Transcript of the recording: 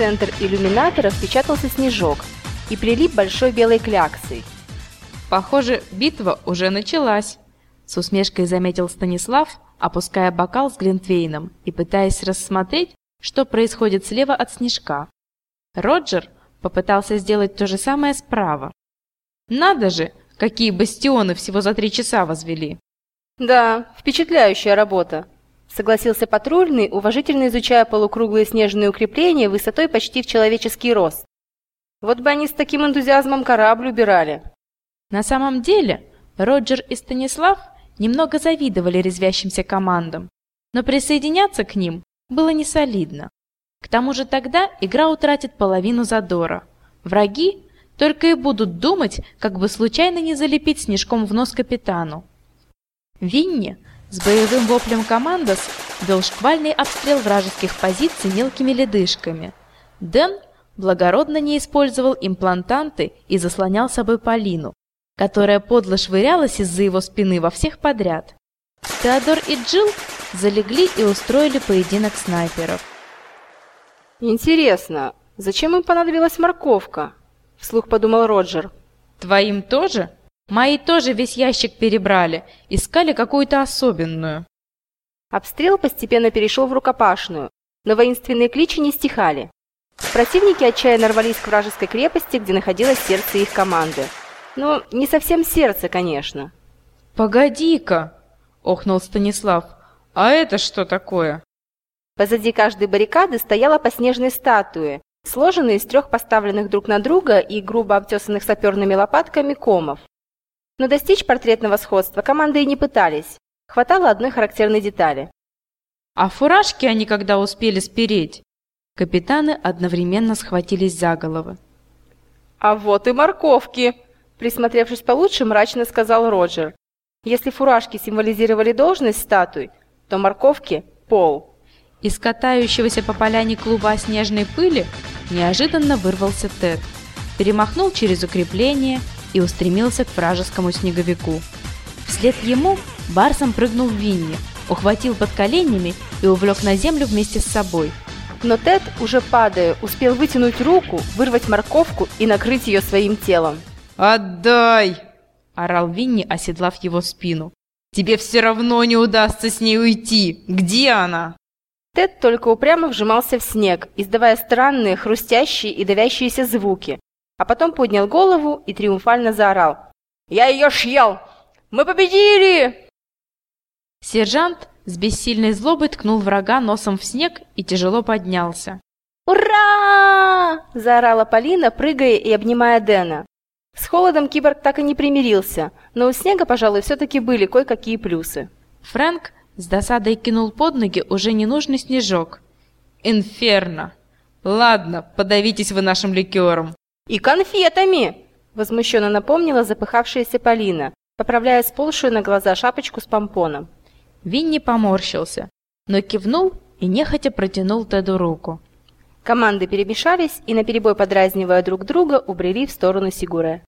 центр иллюминатора впечатался снежок и прилип большой белой кляксой. Похоже, битва уже началась, с усмешкой заметил Станислав, опуская бокал с глинтвейном и пытаясь рассмотреть, что происходит слева от снежка. Роджер попытался сделать то же самое справа. Надо же, какие бастионы всего за три часа возвели. Да, впечатляющая работа, согласился патрульный, уважительно изучая полукруглые снежные укрепления высотой почти в человеческий рост. Вот бы они с таким энтузиазмом корабль убирали. На самом деле, Роджер и Станислав немного завидовали резвящимся командам, но присоединяться к ним было не солидно. К тому же тогда игра утратит половину задора. Враги только и будут думать, как бы случайно не залепить снежком в нос капитану. Винни с боевым воплем командос вел шквальный обстрел вражеских позиций мелкими ледышками. Дэн благородно не использовал имплантанты и заслонял собой Полину, которая подло швырялась из-за его спины во всех подряд. Теодор и Джилл залегли и устроили поединок снайперов. Интересно, зачем им понадобилась морковка? Вслух подумал Роджер. Твоим тоже? Мои тоже весь ящик перебрали, искали какую-то особенную. Обстрел постепенно перешел в рукопашную, но воинственные кличи не стихали. Противники отчаянно рвались к вражеской крепости, где находилось сердце их команды. Ну, не совсем сердце, конечно. «Погоди-ка!» — охнул Станислав. «А это что такое?» Позади каждой баррикады стояла по снежной статуе, сложенные из трех поставленных друг на друга и грубо обтесанных саперными лопатками комов. Но достичь портретного сходства команды и не пытались. Хватало одной характерной детали. «А фуражки они когда успели спереть?» Капитаны одновременно схватились за головы. «А вот и морковки!» Присмотревшись получше, мрачно сказал Роджер. Если фуражки символизировали должность статуй, то морковки – пол. Из катающегося по поляне клуба снежной пыли неожиданно вырвался Тед, перемахнул через укрепление и устремился к вражескому снеговику. Вслед ему Барсом прыгнул в Винни, ухватил под коленями и увлек на землю вместе с собой. Но Тед, уже падая, успел вытянуть руку, вырвать морковку и накрыть ее своим телом. «Отдай!» – орал Винни, оседлав его спину. «Тебе все равно не удастся с ней уйти! Где она?» Тед только упрямо вжимался в снег, издавая странные, хрустящие и давящиеся звуки, а потом поднял голову и триумфально заорал. «Я ее шьел! Мы победили!» Сержант с бессильной злобой ткнул врага носом в снег и тяжело поднялся. «Ура!» – заорала Полина, прыгая и обнимая Дэна. С холодом киборг так и не примирился, но у снега, пожалуй, все-таки были кое-какие плюсы. Фрэнк с досадой кинул под ноги уже ненужный снежок. «Инферно! Ладно, подавитесь вы нашим ликером!» «И конфетами!» – возмущенно напомнила запыхавшаяся Полина, поправляя сползшую на глаза шапочку с помпоном. Винни поморщился, но кивнул и нехотя протянул Теду руку. Команды перемешались и, наперебой подразнивая друг друга, убрели в сторону Сигуре.